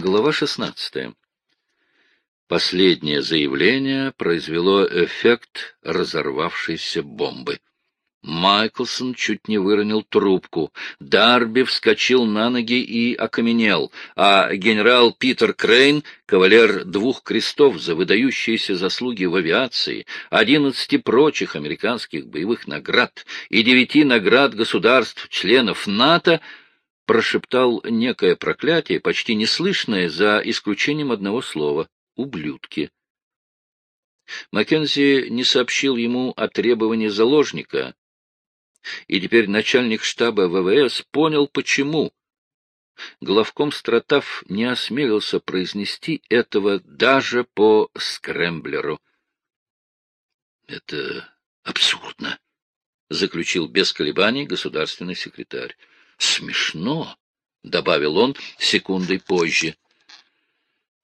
Глава 16. Последнее заявление произвело эффект разорвавшейся бомбы. Майклсон чуть не выронил трубку. Дарби вскочил на ноги и окаменел, а генерал Питер Крейн, кавалер двух крестов за выдающиеся заслуги в авиации, одиннадцати прочих американских боевых наград и девяти наград государств-членов НАТО, прошептал некое проклятие, почти неслышное, за исключением одного слова — «ублюдки». Маккензи не сообщил ему о требовании заложника, и теперь начальник штаба ВВС понял, почему. Главком Стратав не осмелился произнести этого даже по скрэмблеру. — Это абсурдно, — заключил без колебаний государственный секретарь. Смешно, — добавил он секундой позже.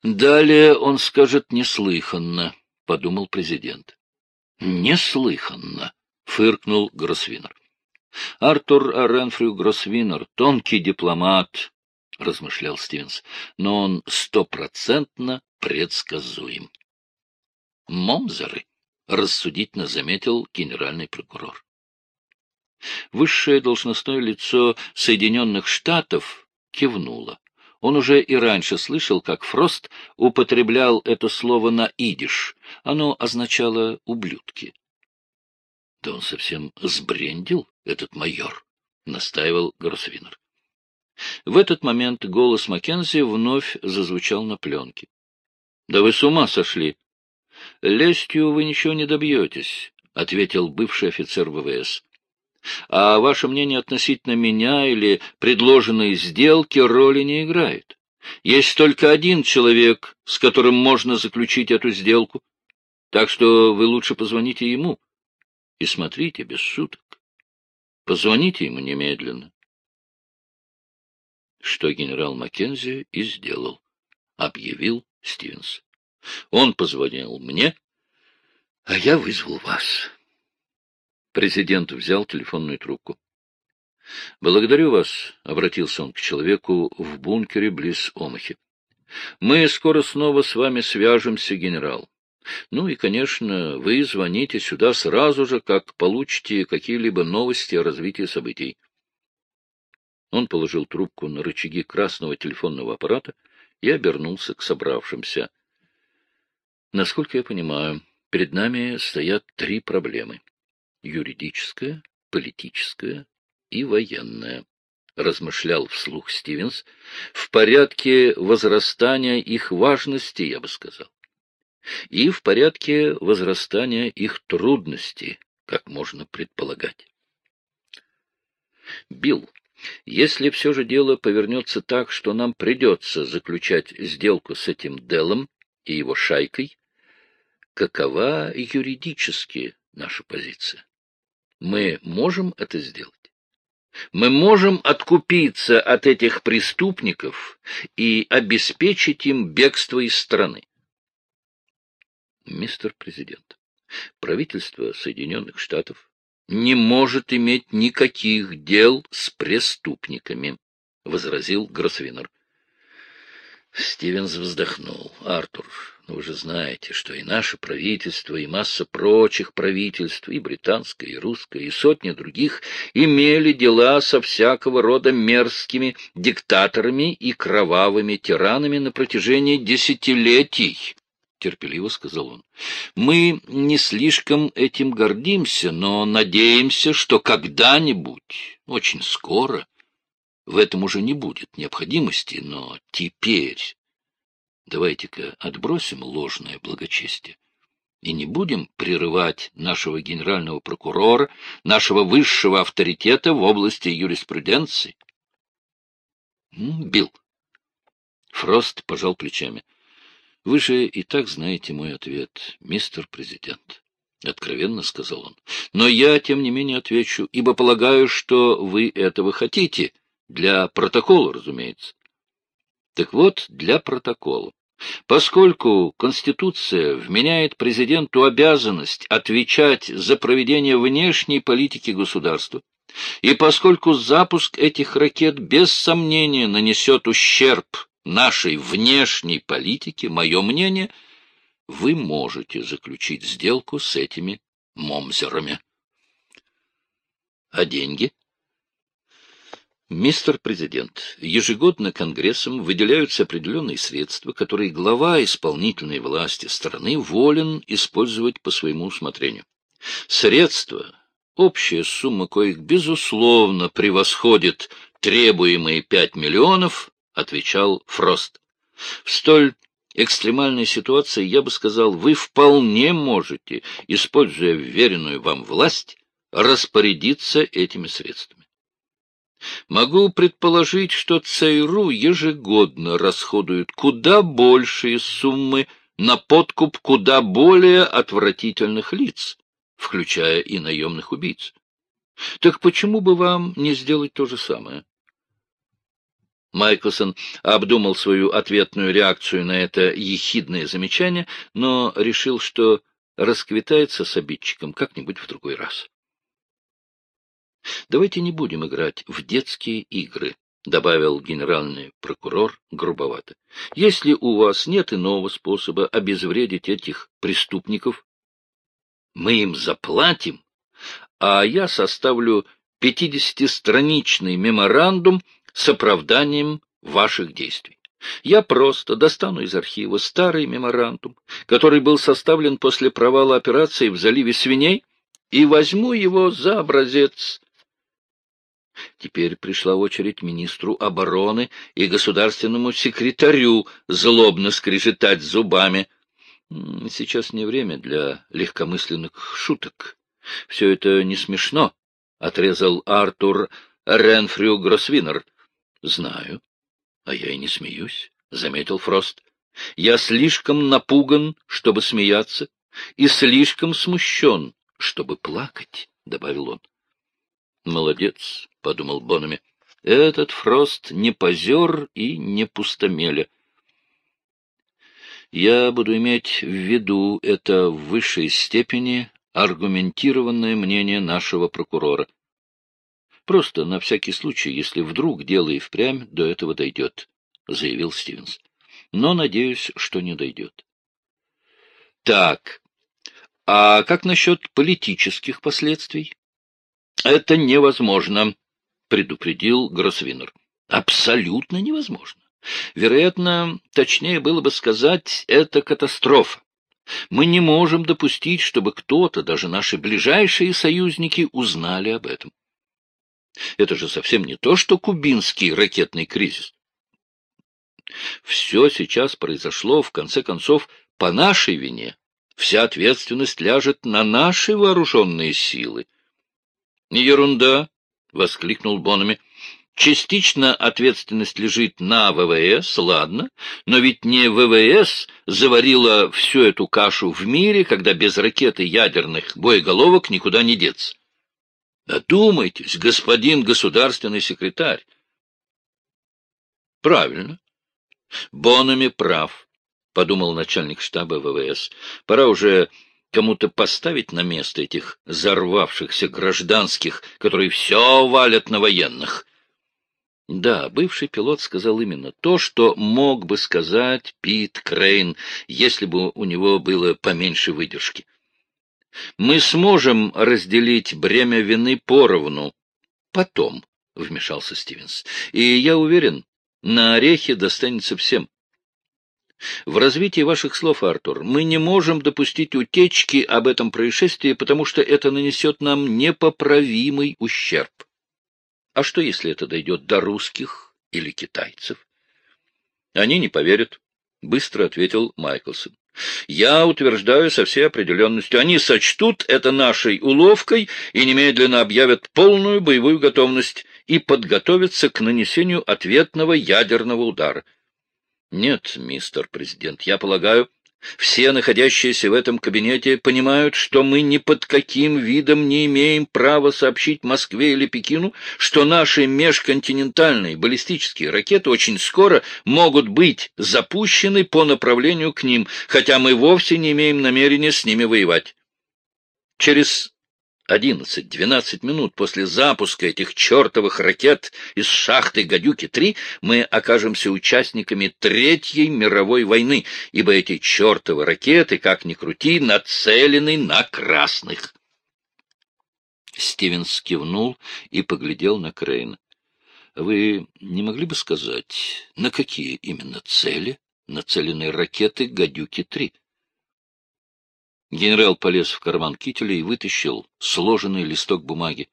Далее он скажет неслыханно, — подумал президент. Неслыханно, — фыркнул Гроссвинер. Артур Ренфрю Гроссвинер, тонкий дипломат, — размышлял Стивенс, — но он стопроцентно предсказуем. Момзеры, — рассудительно заметил генеральный прокурор. Высшее должностное лицо Соединенных Штатов кивнуло. Он уже и раньше слышал, как Фрост употреблял это слово на идиш. Оно означало «ублюдки». — Да он совсем сбрендил, этот майор, — настаивал Гроссвинер. В этот момент голос Маккензи вновь зазвучал на пленке. — Да вы с ума сошли! — Лестью вы ничего не добьетесь, — ответил бывший офицер ВВС. А ваше мнение относительно меня или предложенной сделки роли не играет. Есть только один человек, с которым можно заключить эту сделку. Так что вы лучше позвоните ему. И смотрите, без шуток. Позвоните ему немедленно. Что генерал Маккензи и сделал, объявил Стивенс. Он позвонил мне, а я вызвал вас. Президент взял телефонную трубку. — Благодарю вас, — обратился он к человеку в бункере близ Омахи. — Мы скоро снова с вами свяжемся, генерал. Ну и, конечно, вы звоните сюда сразу же, как получите какие-либо новости о развитии событий. Он положил трубку на рычаги красного телефонного аппарата и обернулся к собравшимся. Насколько я понимаю, перед нами стоят три проблемы юридическое, политическое и военное, размышлял вслух Стивенс, в порядке возрастания их важности, я бы сказал, и в порядке возрастания их трудностей, как можно предполагать. Билл, если все же дело повернется так, что нам придется заключать сделку с этим Делом и его шайкой, какова юридически наша позиция? Мы можем это сделать? Мы можем откупиться от этих преступников и обеспечить им бегство из страны. Мистер Президент, правительство Соединенных Штатов не может иметь никаких дел с преступниками, — возразил Гроссвинер. Стивенс вздохнул. — Артур, ну вы же знаете, что и наше правительство, и масса прочих правительств, и британское, и русское, и сотни других, имели дела со всякого рода мерзкими диктаторами и кровавыми тиранами на протяжении десятилетий. — терпеливо сказал он. — Мы не слишком этим гордимся, но надеемся, что когда-нибудь, очень скоро, в этом уже не будет необходимости, но теперь... Давайте-ка отбросим ложное благочестие и не будем прерывать нашего генерального прокурора, нашего высшего авторитета в области юриспруденции. Бил. Фрост пожал плечами. — Вы же и так знаете мой ответ, мистер президент. — откровенно сказал он. — Но я, тем не менее, отвечу, ибо полагаю, что вы этого хотите — для протокола, разумеется. Так вот, для протокола. Поскольку Конституция вменяет президенту обязанность отвечать за проведение внешней политики государства, и поскольку запуск этих ракет без сомнения нанесет ущерб нашей внешней политики, мое мнение, вы можете заключить сделку с этими момзерами. А деньги? Мистер Президент, ежегодно Конгрессом выделяются определенные средства, которые глава исполнительной власти страны волен использовать по своему усмотрению. Средства, общая сумма коих, безусловно, превосходит требуемые пять миллионов, отвечал Фрост. В столь экстремальной ситуации, я бы сказал, вы вполне можете, используя вверенную вам власть, распорядиться этими средствами. Могу предположить, что ЦРУ ежегодно расходует куда большие суммы на подкуп куда более отвратительных лиц, включая и наемных убийц. Так почему бы вам не сделать то же самое? Майклсон обдумал свою ответную реакцию на это ехидное замечание, но решил, что расквитается с обидчиком как-нибудь в другой раз. «Давайте не будем играть в детские игры», — добавил генеральный прокурор грубовато. «Если у вас нет иного способа обезвредить этих преступников, мы им заплатим, а я составлю пятидесятистраничный меморандум с оправданием ваших действий. Я просто достану из архива старый меморандум, который был составлен после провала операции в заливе свиней, и возьму его за образец. Теперь пришла очередь министру обороны и государственному секретарю злобно скрежетать зубами. Сейчас не время для легкомысленных шуток. Все это не смешно, — отрезал Артур Ренфрю Гросвинер. Знаю. А я и не смеюсь, — заметил Фрост. Я слишком напуган, чтобы смеяться, и слишком смущен, чтобы плакать, — добавил он. Молодец, — подумал Бонами. Этот Фрост не позер и не пустомеля. Я буду иметь в виду это в высшей степени аргументированное мнение нашего прокурора. Просто на всякий случай, если вдруг дело и впрямь до этого дойдет, — заявил Стивенс. Но надеюсь, что не дойдет. Так, а как насчет политических последствий? Это невозможно, — предупредил Гроссвинер. Абсолютно невозможно. Вероятно, точнее было бы сказать, это катастрофа. Мы не можем допустить, чтобы кто-то, даже наши ближайшие союзники, узнали об этом. Это же совсем не то, что кубинский ракетный кризис. Все сейчас произошло, в конце концов, по нашей вине. Вся ответственность ляжет на наши вооруженные силы. — Ерунда! — воскликнул Бонами. — Частично ответственность лежит на ВВС, ладно, но ведь не ВВС заварила всю эту кашу в мире, когда без ракеты ядерных боеголовок никуда не деться. Одумайтесь, господин государственный секретарь. Правильно. Бонами прав, подумал начальник штаба ВВС. Пора уже кому-то поставить на место этих взорвавшихся гражданских, которые все валят на военных. Да, бывший пилот сказал именно то, что мог бы сказать Пит Крейн, если бы у него было поменьше выдержки. Мы сможем разделить бремя вины поровну. Потом, — вмешался Стивенс, — и я уверен, на орехи достанется всем. В развитии ваших слов, Артур, мы не можем допустить утечки об этом происшествии, потому что это нанесет нам непоправимый ущерб. А что, если это дойдет до русских или китайцев? Они не поверят, — быстро ответил Майклсон. Я утверждаю со всей определенностью, они сочтут это нашей уловкой и немедленно объявят полную боевую готовность и подготовятся к нанесению ответного ядерного удара. Нет, мистер президент, я полагаю, все находящиеся в этом кабинете понимают, что мы ни под каким видом не имеем права сообщить Москве или Пекину, что наши межконтинентальные баллистические ракеты очень скоро могут быть запущены по направлению к ним, хотя мы вовсе не имеем намерения с ними воевать. Через 11-12 минут после запуска этих чертовых ракет из шахты «Гадюки-3» мы окажемся участниками Третьей мировой войны, ибо эти чертовы ракеты, как ни крути, нацелены на красных. Стивенс кивнул и поглядел на Крейна. — Вы не могли бы сказать, на какие именно цели нацелены ракеты «Гадюки-3»? Генерал полез в карман кителя и вытащил сложенный листок бумаги.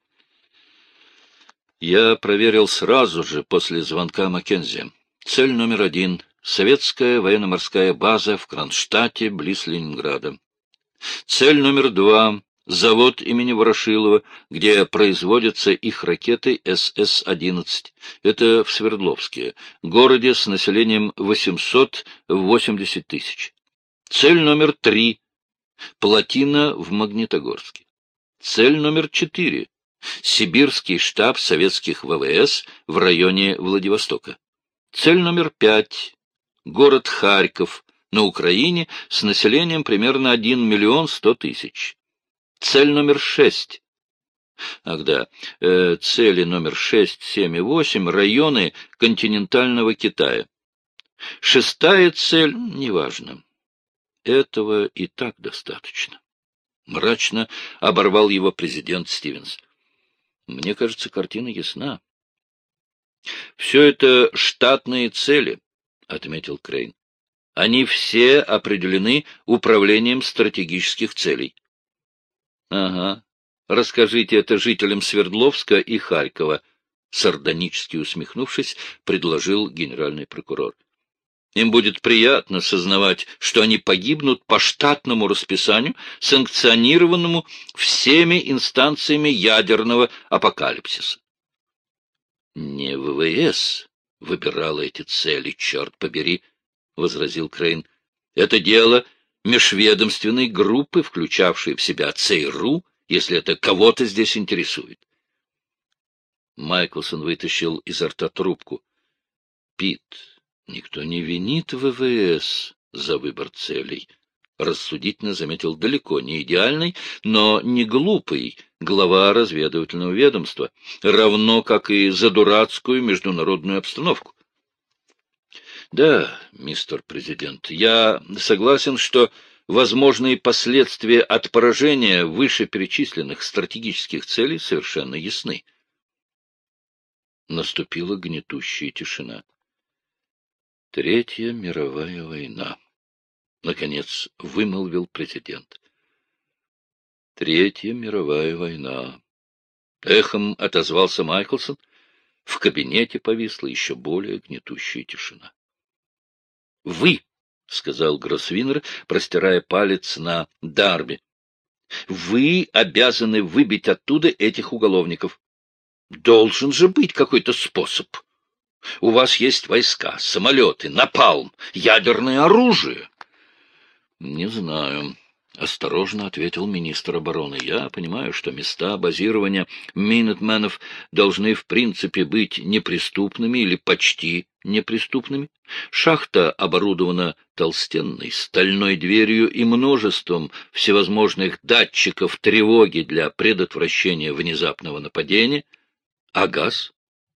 Я проверил сразу же после звонка Маккензи. Цель номер один — советская военно-морская база в Кронштадте, близ Ленинграда. Цель номер два — завод имени Ворошилова, где производятся их ракеты СС-11. Это в Свердловске, городе с населением 880 тысяч. Цель номер три Плотина в Магнитогорске. Цель номер четыре. Сибирский штаб советских ВВС в районе Владивостока. Цель номер пять. Город Харьков на Украине с населением примерно 1 миллион 100 тысяч. Цель номер шесть. Ах да, э, цели номер шесть, семь и восемь — районы континентального Китая. Шестая цель — неважно. Этого и так достаточно. Мрачно оборвал его президент Стивенс. Мне кажется, картина ясна. Все это штатные цели, отметил Крейн. Они все определены управлением стратегических целей. Ага. Расскажите это жителям Свердловска и Харькова, сардонически усмехнувшись, предложил генеральный прокурор. Им будет приятно сознавать, что они погибнут по штатному расписанию, санкционированному всеми инстанциями ядерного апокалипсиса. Не ВВС выбирала эти цели, черт побери, — возразил Крейн. Это дело межведомственной группы, включавшей в себя ЦРУ, если это кого-то здесь интересует. Майклсон вытащил изо рта трубку. — Пит, Никто не винит ВВС за выбор целей. Рассудительно заметил далеко не идеальный, но не глупый глава разведывательного ведомства, равно как и за дурацкую международную обстановку. Да, мистер президент, я согласен, что возможные последствия от поражения вышеперечисленных стратегических целей совершенно ясны. Наступила гнетущая тишина. Третья мировая война. Наконец вымолвил президент. Третья мировая война. Эхом отозвался Майклсон. В кабинете повисла еще более гнетущая тишина. — Вы, — сказал Гроссвинер, простирая палец на Дарби, — вы обязаны выбить оттуда этих уголовников. Должен же быть какой-то способ. У вас есть войска, самолеты, напалм, ядерное оружие. — Не знаю, — осторожно ответил министр обороны. — Я понимаю, что места базирования минетменов должны в принципе быть неприступными или почти неприступными. Шахта оборудована толстенной стальной дверью и множеством всевозможных датчиков тревоги для предотвращения внезапного нападения. А газ?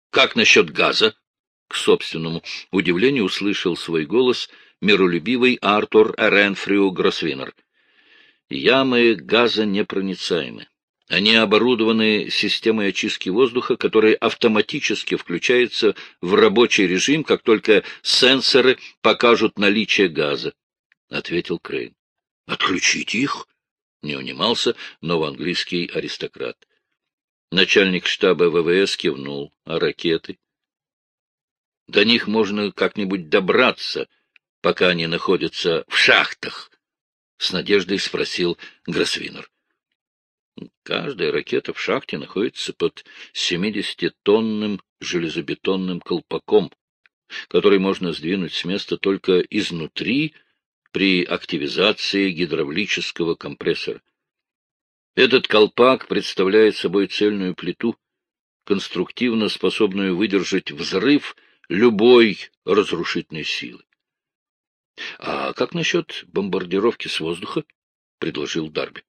Как насчет газа? К собственному удивлению услышал свой голос миролюбивый Артур Ренфрю Гроссвинер. Ямы газа непроницаемы. Они оборудованы системой очистки воздуха, которая автоматически включается в рабочий режим, как только сенсоры покажут наличие газа, — ответил Крейн. — Отключите их? — не унимался новоанглийский аристократ. Начальник штаба ВВС кивнул. А ракеты? До них можно как-нибудь добраться, пока они находятся в шахтах? — с надеждой спросил Гроссвинер. Каждая ракета в шахте находится под 70-тонным железобетонным колпаком, который можно сдвинуть с места только изнутри при активизации гидравлического компрессора. Этот колпак представляет собой цельную плиту, конструктивно способную выдержать взрыв любой разрушительной силы. — А как насчет бомбардировки с воздуха? — предложил Дарби.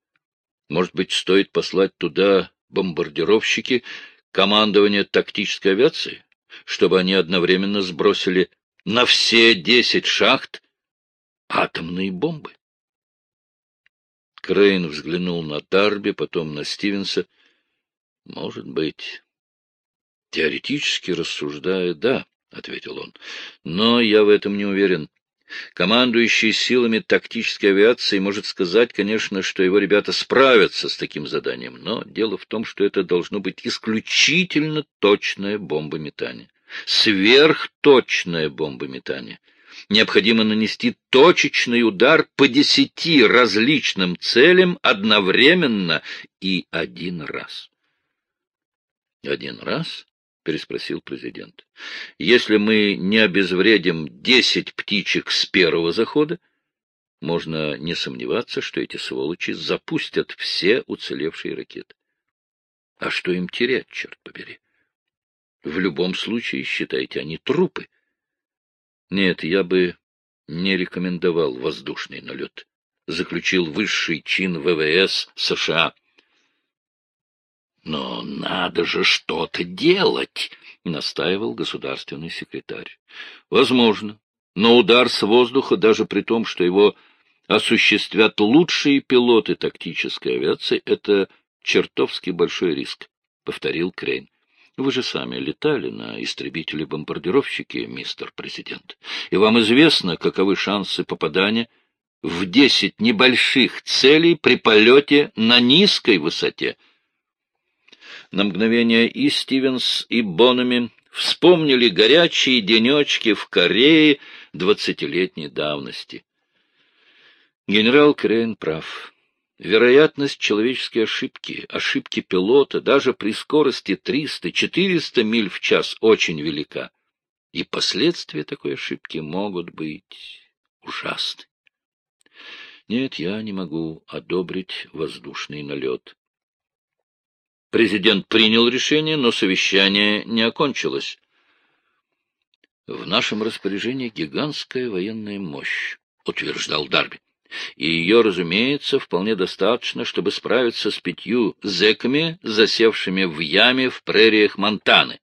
Может быть, стоит послать туда бомбардировщики командования тактической авиации, чтобы они одновременно сбросили на все десять шахт атомные бомбы? Крейн взглянул на Тарби, потом на Стивенса. Может быть. Теоретически рассуждая, да, — ответил он. Но я в этом не уверен. Командующий силами тактической авиации может сказать, конечно, что его ребята справятся с таким заданием, но дело в том, что это должно быть исключительно точное бомбометание. Сверхточное бомбометание необходимо нанести точечный удар по десяти различным целям одновременно и один раз. Один раз? Переспросил президент. Если мы не обезвредим десять птичек с первого захода, можно не сомневаться, что эти сволочи запустят все уцелевшие ракеты. А что им терять, черт побери? В любом случае, считайте, они трупы. Нет, я бы не рекомендовал воздушный налет, заключил высший чин ВВС США. Но надо же что-то делать, настаивал государственный секретарь. Возможно, но удар с воздуха, даже при том, что его осуществят лучшие пилоты тактической авиации, это чертовски большой риск, повторил Крейн. Вы же сами летали на истребителе-бомбардировщике, мистер президент, и вам известно, каковы шансы попадания в десять небольших целей при полете на низкой высоте. На мгновение и Стивенс, и Бонами вспомнили горячие денечки в Корее двадцатилетней давности. Генерал Крейн прав. Вероятность человеческой ошибки, ошибки пилота, даже при скорости 300-400 миль в час очень велика. И последствия такой ошибки могут быть ужасны. Нет, я не могу одобрить воздушный налет. Президент принял решение, но совещание не окончилось. В нашем распоряжении гигантская военная мощь, утверждал Дарби и ее, разумеется, вполне достаточно, чтобы справиться с пятью зэками, засевшими в яме в прериях Монтаны.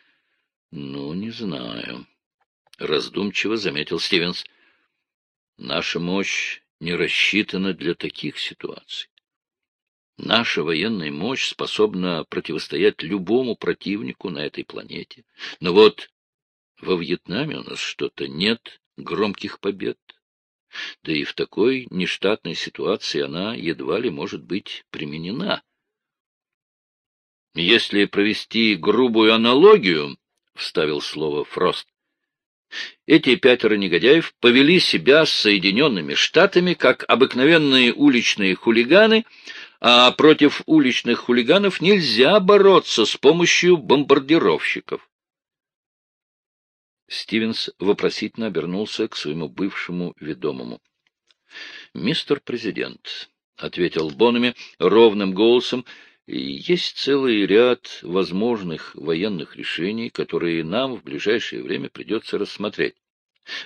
— Ну, не знаю, — раздумчиво заметил Стивенс. — Наша мощь не рассчитана для таких ситуаций. Наша военная мощь способна противостоять любому противнику на этой планете. Но вот во Вьетнаме у нас что-то нет громких побед. Да и в такой нештатной ситуации она едва ли может быть применена. Если провести грубую аналогию, — вставил слово Фрост, — эти пятеро негодяев повели себя с Соединенными Штатами как обыкновенные уличные хулиганы, а против уличных хулиганов нельзя бороться с помощью бомбардировщиков. Стивенс вопросительно обернулся к своему бывшему ведомому. — Мистер президент, — ответил Бонами ровным голосом, — есть целый ряд возможных военных решений, которые нам в ближайшее время придется рассмотреть.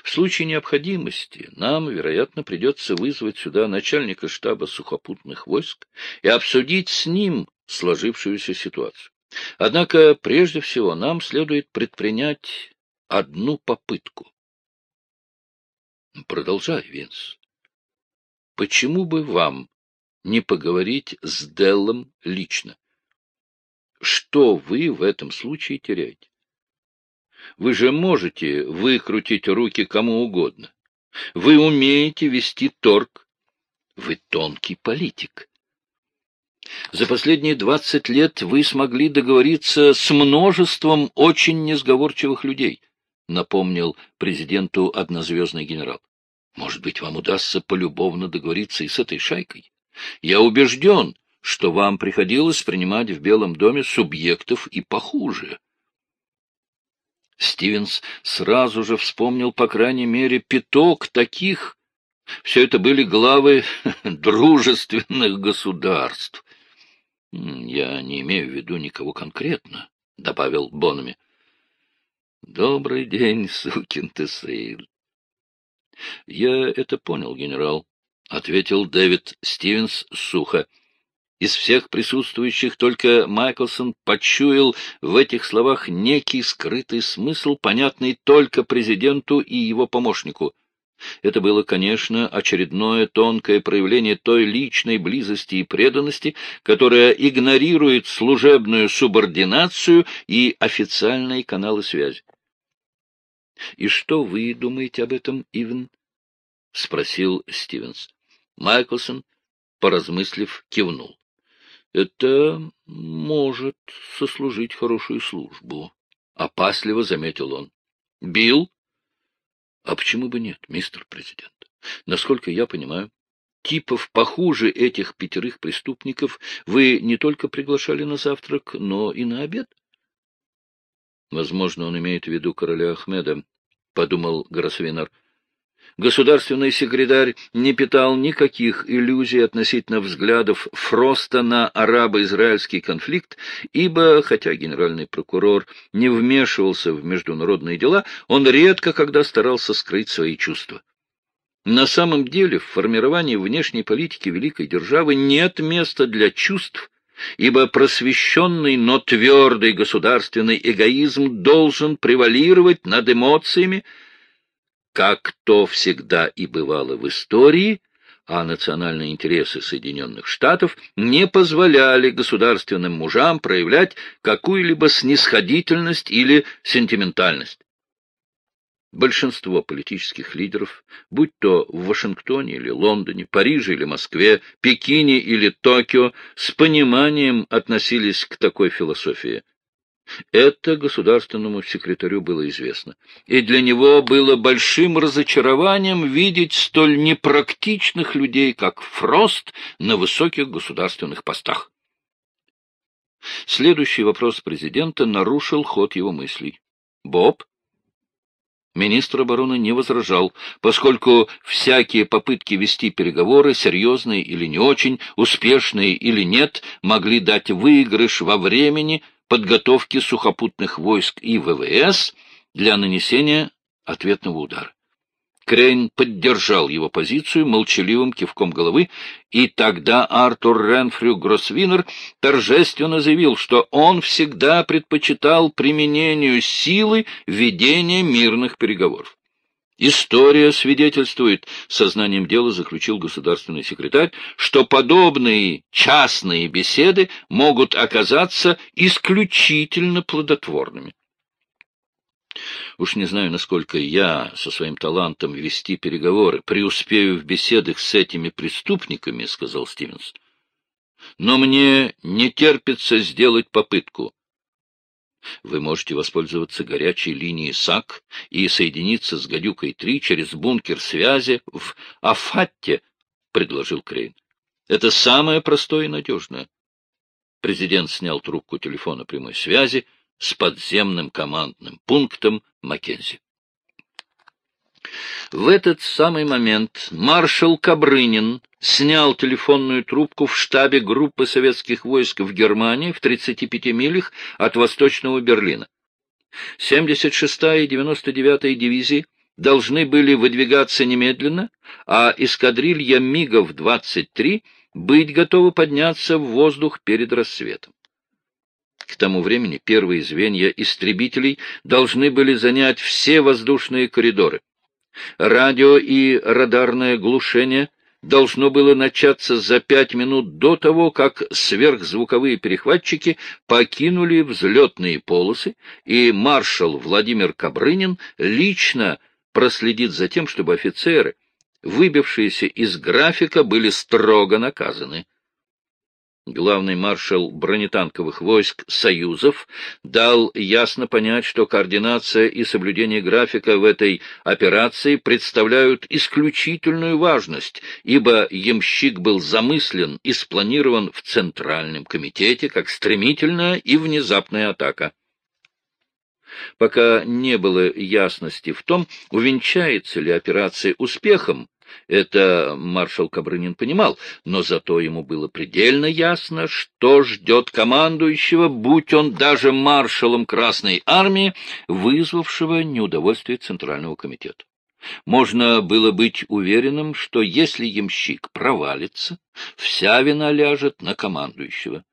В случае необходимости нам, вероятно, придется вызвать сюда начальника штаба сухопутных войск и обсудить с ним сложившуюся ситуацию. Однако, прежде всего, нам следует предпринять одну попытку. Продолжай, Винс. Почему бы вам не поговорить с Деллом лично? Что вы в этом случае теряете? Вы же можете выкрутить руки кому угодно. Вы умеете вести торг. Вы тонкий политик. За последние двадцать лет вы смогли договориться с множеством очень несговорчивых людей —— напомнил президенту однозвездный генерал. — Может быть, вам удастся полюбовно договориться и с этой шайкой? Я убежден, что вам приходилось принимать в Белом доме субъектов и похуже. Стивенс сразу же вспомнил, по крайней мере, пяток таких. Все это были главы дружественных государств. — Я не имею в виду никого конкретно, — добавил Бонами. Добрый день, сукин ты сын. Я это понял, генерал, — ответил Дэвид Стивенс сухо. Из всех присутствующих только Майклсон почуял в этих словах некий скрытый смысл, понятный только президенту и его помощнику. Это было, конечно, очередное тонкое проявление той личной близости и преданности, которая игнорирует служебную субординацию и официальные каналы связи. — И что вы думаете об этом, Ивен? — спросил Стивенс. Майклсон, поразмыслив, кивнул. Это может сослужить хорошую службу. Опасливо заметил он. Бил? А почему бы нет, мистер президент? Насколько я понимаю, типов похуже этих пятерых преступников вы не только приглашали на завтрак, но и на обед. Возможно, он имеет в виду короля Ахмеда, — подумал Гроссвинер. Государственный секретарь не питал никаких иллюзий относительно взглядов Фроста на арабо-израильский конфликт, ибо, хотя генеральный прокурор не вмешивался в международные дела, он редко когда старался скрыть свои чувства. На самом деле в формировании внешней политики великой державы нет места для чувств, ибо просвещенный, но твердый государственный эгоизм должен превалировать над эмоциями, как то всегда и бывало в истории, а национальные интересы Соединенных Штатов не позволяли государственным мужам проявлять какую-либо снисходительность или сентиментальность. Большинство политических лидеров, будь то в Вашингтоне или Лондоне, Париже или Москве, Пекине или Токио, с пониманием относились к такой философии – это государственному секретарю было известно, и для него было большим разочарованием видеть столь непрактичных людей, как Фрост, на высоких государственных постах. Следующий вопрос президента нарушил ход его мыслей. «Боб?» Министр обороны не возражал, поскольку всякие попытки вести переговоры, серьезные или не очень, успешные или нет, могли дать выигрыш во времени – подготовки сухопутных войск и ВВС для нанесения ответного удара. Крейн поддержал его позицию молчаливым кивком головы, и тогда Артур Ренфрю Гроссвинер торжественно заявил, что он всегда предпочитал применению силы ведения мирных переговоров. История свидетельствует, сознанием дела заключил государственный секретарь, что подобные частные беседы могут оказаться исключительно плодотворными. Уж не знаю, насколько я со своим талантом вести переговоры преуспею в беседах с этими преступниками, — сказал Стивенс. Но мне не терпится сделать попытку. Вы можете воспользоваться горячей линией САК и соединиться с «Гадюкой-3» через бункер связи в Афатте, — предложил Крейн. Это самое простое и надежное. Президент снял трубку телефона прямой связи с подземным командным пунктом Маккензи. В этот самый момент маршал Кабрынин снял телефонную трубку в штабе группы советских войск в Германии в 35 милях от восточного Берлина. 76-я и 99-я дивизии должны были выдвигаться немедленно, а эскадрилья МиГов-23 быть готовы подняться в воздух перед рассветом. К тому времени первые звенья истребителей должны были занять все воздушные коридоры. Радио и радарное глушение должно было начаться за пять минут до того, как сверхзвуковые перехватчики покинули взлетные полосы, и маршал Владимир Кабрынин лично проследит за тем, чтобы офицеры, выбившиеся из графика, были строго наказаны главный маршал бронетанковых войск Союзов, дал ясно понять, что координация и соблюдение графика в этой операции представляют исключительную важность, ибо ямщик был замыслен и спланирован в Центральном комитете как стремительная и внезапная атака. Пока не было ясности в том, увенчается ли операция успехом, это маршал Кабрынин понимал, но зато ему было предельно ясно, что ждет командующего, будь он даже маршалом Красной Армии, вызвавшего неудовольствие Центрального комитета. Можно было быть уверенным, что если ямщик провалится, вся вина ляжет на командующего.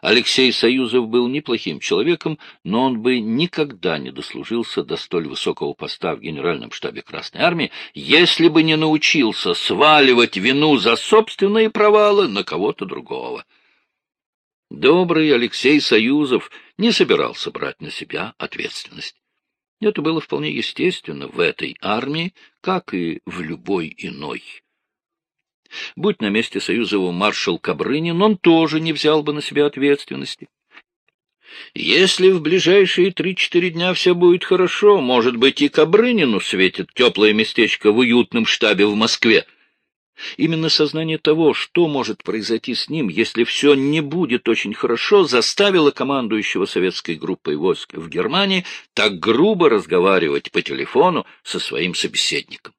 Алексей Союзов был неплохим человеком, но он бы никогда не дослужился до столь высокого поста в Генеральном штабе Красной Армии, если бы не научился сваливать вину за собственные провалы на кого-то другого. Добрый Алексей Союзов не собирался брать на себя ответственность. Это было вполне естественно в этой армии, как и в любой иной. Будь на месте Союзова маршал Кабрынин, он тоже не взял бы на себя ответственности. Если в ближайшие три-четыре дня все будет хорошо, может быть, и Кабрынину светит теплое местечко в уютном штабе в Москве — Именно сознание того, что может произойти с ним, если все не будет очень хорошо, заставило командующего советской группой войск в Германии так грубо разговаривать по телефону со своим собеседником.